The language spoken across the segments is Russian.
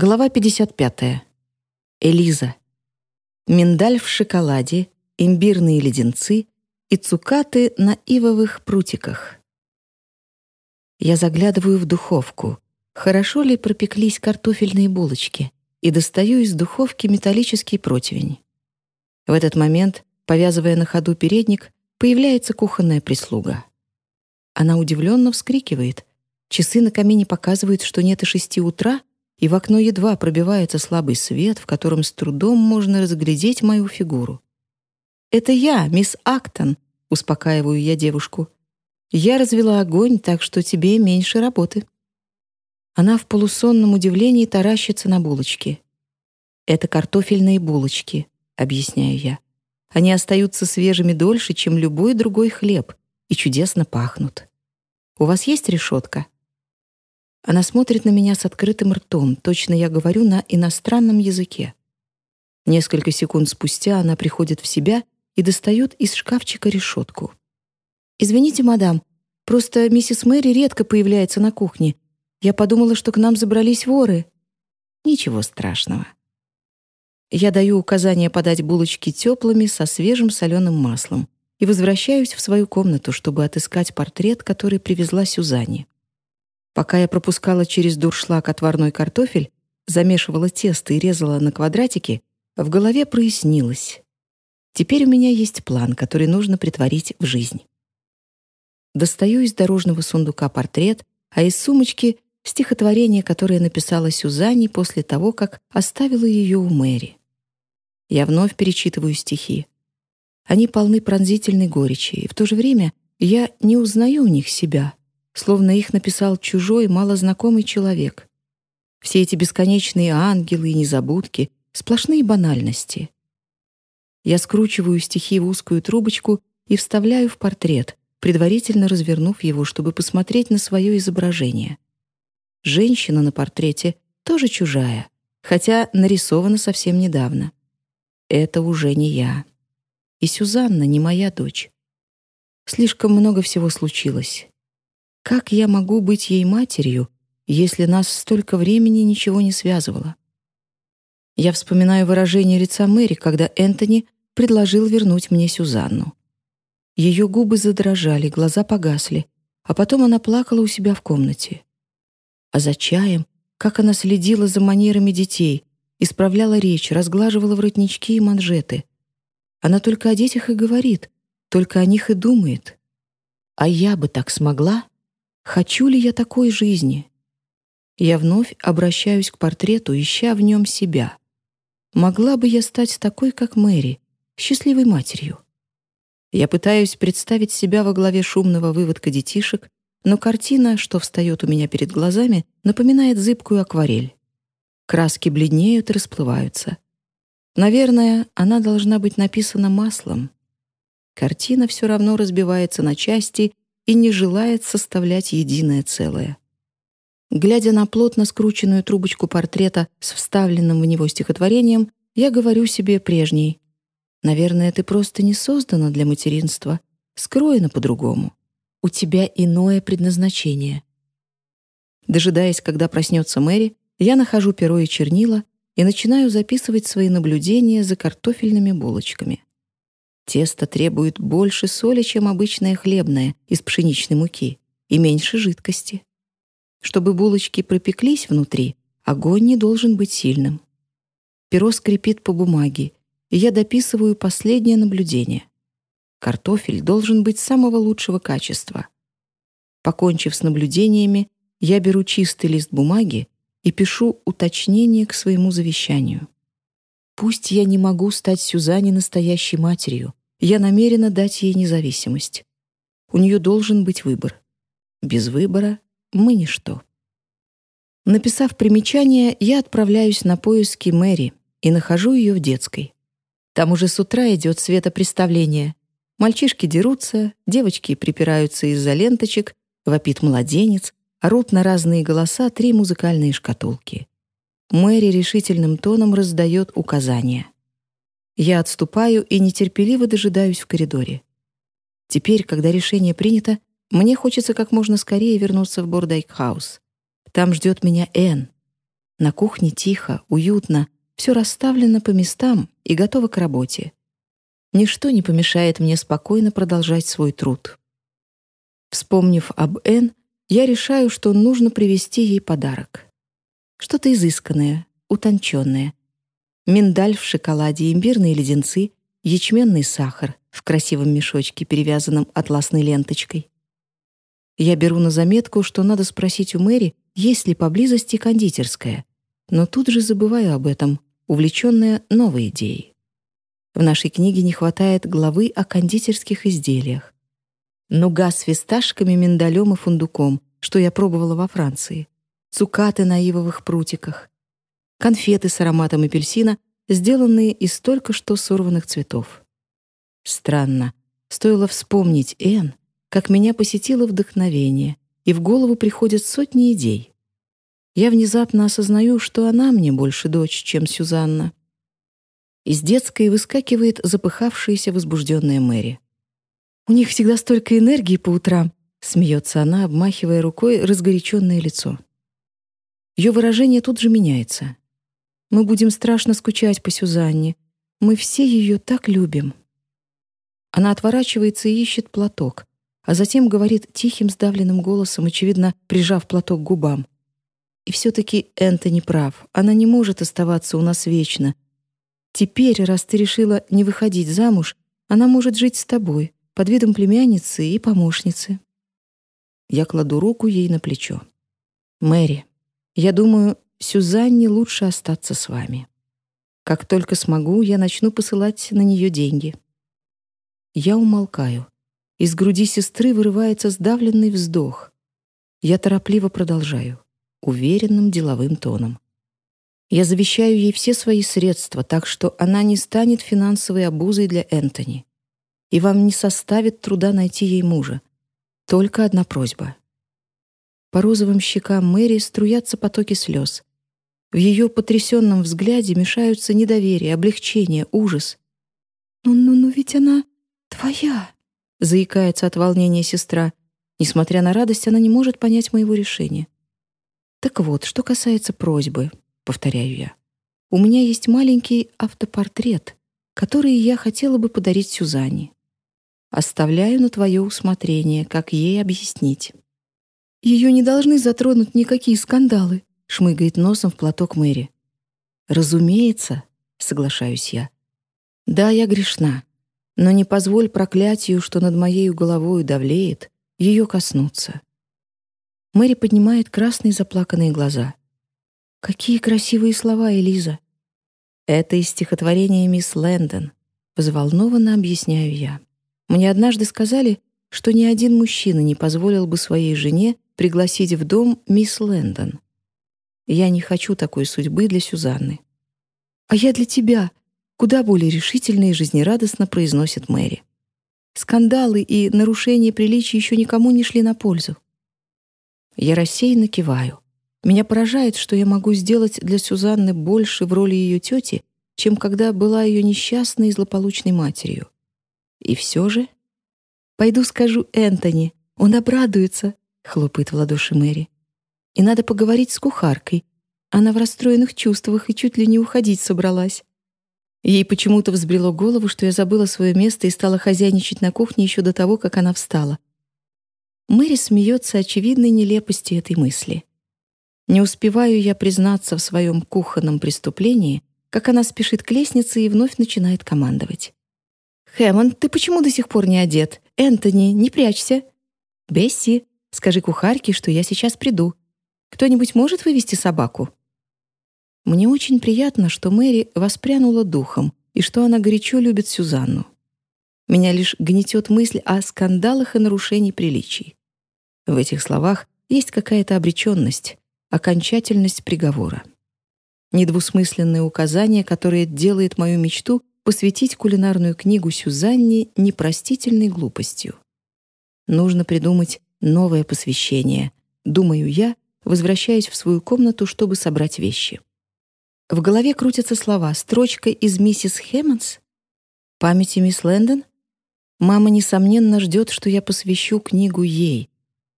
Глава 55. Элиза. Миндаль в шоколаде, имбирные леденцы и цукаты на ивовых прутиках. Я заглядываю в духовку. Хорошо ли пропеклись картофельные булочки? И достаю из духовки металлический противень. В этот момент, повязывая на ходу передник, появляется кухонная прислуга. Она удивленно вскрикивает. Часы на камине показывают, что нет и шести утра, и в окно едва пробивается слабый свет, в котором с трудом можно разглядеть мою фигуру. «Это я, мисс Актон», — успокаиваю я девушку. «Я развела огонь, так что тебе меньше работы». Она в полусонном удивлении таращится на булочки. «Это картофельные булочки», — объясняю я. «Они остаются свежими дольше, чем любой другой хлеб, и чудесно пахнут. У вас есть решетка?» Она смотрит на меня с открытым ртом, точно я говорю на иностранном языке. Несколько секунд спустя она приходит в себя и достает из шкафчика решетку. «Извините, мадам, просто миссис Мэри редко появляется на кухне. Я подумала, что к нам забрались воры». «Ничего страшного». Я даю указание подать булочки теплыми со свежим соленым маслом и возвращаюсь в свою комнату, чтобы отыскать портрет, который привезла Сюзанне. Пока я пропускала через дуршлаг отварной картофель, замешивала тесто и резала на квадратики, в голове прояснилось. Теперь у меня есть план, который нужно притворить в жизнь. Достаю из дорожного сундука портрет, а из сумочки — стихотворение, которое написала Сюзанне после того, как оставила ее у Мэри. Я вновь перечитываю стихи. Они полны пронзительной горечи, и в то же время я не узнаю в них себя, словно их написал чужой, малознакомый человек. Все эти бесконечные ангелы и незабудки — сплошные банальности. Я скручиваю стихи в узкую трубочку и вставляю в портрет, предварительно развернув его, чтобы посмотреть на свое изображение. Женщина на портрете тоже чужая, хотя нарисована совсем недавно. Это уже не я. И Сюзанна не моя дочь. Слишком много всего случилось. Как я могу быть ей матерью, если нас столько времени ничего не связывало? Я вспоминаю выражение лица Мэри, когда Энтони предложил вернуть мне Сюзанну. Ее губы задрожали, глаза погасли, а потом она плакала у себя в комнате. А за чаем, как она следила за манерами детей, исправляла речь, разглаживала воротнички и манжеты. Она только о детях и говорит, только о них и думает. А я бы так смогла? Хочу ли я такой жизни? Я вновь обращаюсь к портрету, ища в нем себя. Могла бы я стать такой, как Мэри, счастливой матерью? Я пытаюсь представить себя во главе шумного выводка детишек, но картина, что встает у меня перед глазами, напоминает зыбкую акварель. Краски бледнеют и расплываются. Наверное, она должна быть написана маслом. Картина все равно разбивается на части и не желает составлять единое целое. Глядя на плотно скрученную трубочку портрета с вставленным в него стихотворением, я говорю себе прежней. «Наверное, ты просто не создана для материнства, скроена по-другому. У тебя иное предназначение». Дожидаясь, когда проснется Мэри, я нахожу перо и чернила и начинаю записывать свои наблюдения за картофельными булочками. Тесто требует больше соли, чем обычное хлебное из пшеничной муки, и меньше жидкости. Чтобы булочки пропеклись внутри, огонь не должен быть сильным. Перо скрипит по бумаге, и я дописываю последнее наблюдение. Картофель должен быть самого лучшего качества. Покончив с наблюдениями, я беру чистый лист бумаги и пишу уточнение к своему завещанию. Пусть я не могу стать Сюзанне настоящей матерью, я намерена дать ей независимость. У нее должен быть выбор. Без выбора мы ничто. Написав примечание, я отправляюсь на поиски Мэри и нахожу ее в детской. Там уже с утра идет светопреставление. Мальчишки дерутся, девочки припираются из-за ленточек, вопит младенец, орут на разные голоса три музыкальные шкатулки. Мэри решительным тоном раздает указания. Я отступаю и нетерпеливо дожидаюсь в коридоре. Теперь, когда решение принято, мне хочется как можно скорее вернуться в Бордайк-хаус. Там ждет меня Энн. На кухне тихо, уютно, все расставлено по местам и готово к работе. Ничто не помешает мне спокойно продолжать свой труд. Вспомнив об Энн, я решаю, что нужно привезти ей подарок. Что-то изысканное, утонченное. Миндаль в шоколаде, имбирные леденцы, ячменный сахар в красивом мешочке, перевязанном атласной ленточкой. Я беру на заметку, что надо спросить у Мэри, есть ли поблизости кондитерская, но тут же забываю об этом, увлеченная новой идеей. В нашей книге не хватает главы о кондитерских изделиях. Нуга с фисташками, миндалем и фундуком, что я пробовала во Франции. Цукаты на ивовых прутиках. Конфеты с ароматом апельсина, сделанные из только что сорванных цветов. Странно. Стоило вспомнить Эн, как меня посетило вдохновение, и в голову приходят сотни идей. Я внезапно осознаю, что она мне больше дочь, чем Сюзанна. Из детской выскакивает запыхавшаяся возбужденная Мэри. «У них всегда столько энергии по утрам», — смеется она, обмахивая рукой разгоряченное лицо. Ее выражение тут же меняется. «Мы будем страшно скучать по Сюзанне. Мы все ее так любим». Она отворачивается и ищет платок, а затем говорит тихим сдавленным голосом, очевидно, прижав платок к губам. «И все-таки Энтони прав. Она не может оставаться у нас вечно, Теперь, раз ты решила не выходить замуж, она может жить с тобой, под видом племянницы и помощницы. Я кладу руку ей на плечо. Мэри, я думаю, Сюзанне лучше остаться с вами. Как только смогу, я начну посылать на нее деньги. Я умолкаю. Из груди сестры вырывается сдавленный вздох. Я торопливо продолжаю, уверенным деловым тоном. Я завещаю ей все свои средства, так что она не станет финансовой обузой для Энтони. И вам не составит труда найти ей мужа. Только одна просьба. По розовым щекам Мэри струятся потоки слез. В ее потрясенном взгляде мешаются недоверие, облегчение, ужас. «Ну-ну-ну, ведь она твоя!» — заикается от волнения сестра. Несмотря на радость, она не может понять моего решения. Так вот, что касается просьбы, повторяю я. У меня есть маленький автопортрет, который я хотела бы подарить Сюзанне. Оставляю на твое усмотрение, как ей объяснить. Ее не должны затронуть никакие скандалы, шмыгает носом в платок Мэри. Разумеется, соглашаюсь я. Да, я грешна, но не позволь проклятию, что над моей головой давлеет, ее коснуться. Мэри поднимает красные заплаканные глаза. Какие красивые слова, Элиза. Это из стихотворения мисс Лэндон. Взволнованно объясняю я. Мне однажды сказали, что ни один мужчина не позволил бы своей жене пригласить в дом мисс Лэндон. Я не хочу такой судьбы для Сюзанны. А я для тебя, куда более решительно и жизнерадостно произносит Мэри. Скандалы и нарушения приличий еще никому не шли на пользу. Я рассеянно киваю. Меня поражает, что я могу сделать для Сюзанны больше в роли ее тети, чем когда была ее несчастной и злополучной матерью. И все же... «Пойду скажу Энтони, он обрадуется», — хлопает в ладоши Мэри. «И надо поговорить с кухаркой. Она в расстроенных чувствах и чуть ли не уходить собралась». Ей почему-то взбрело голову, что я забыла свое место и стала хозяйничать на кухне еще до того, как она встала. Мэри смеется очевидной нелепости этой мысли. Не успеваю я признаться в своем кухонном преступлении, как она спешит к лестнице и вновь начинает командовать. «Хэммонд, ты почему до сих пор не одет? Энтони, не прячься!» «Бесси, скажи кухарке, что я сейчас приду. Кто-нибудь может вывести собаку?» Мне очень приятно, что Мэри воспрянула духом и что она горячо любит Сюзанну. Меня лишь гнетет мысль о скандалах и нарушении приличий. В этих словах есть какая-то обреченность, окончательность приговора. Недвусмысленное указание, которое делает мою мечту посвятить кулинарную книгу Сюзанне непростительной глупостью. Нужно придумать новое посвящение, думаю я, возвращаясь в свою комнату, чтобы собрать вещи. В голове крутятся слова «Строчка из миссис Хэммонс», «Памяти мисс Лэндон». Мама, несомненно, ждет, что я посвящу книгу ей,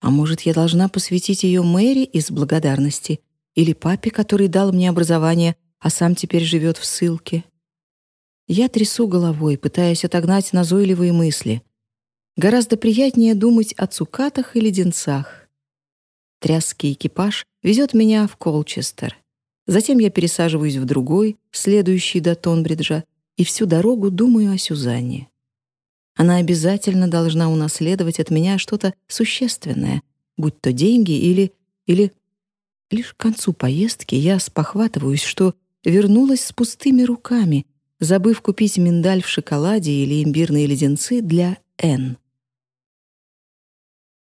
а может, я должна посвятить ее Мэри из благодарности? Или папе, который дал мне образование, а сам теперь живет в ссылке? Я трясу головой, пытаясь отогнать назойливые мысли. Гораздо приятнее думать о цукатах и леденцах. Тряский экипаж везет меня в Колчестер. Затем я пересаживаюсь в другой, следующий до Тонбриджа, и всю дорогу думаю о Сюзанне. Она обязательно должна унаследовать от меня что-то существенное, будь то деньги или... или... Лишь к концу поездки я спохватываюсь, что вернулась с пустыми руками, забыв купить миндаль в шоколаде или имбирные леденцы для Н.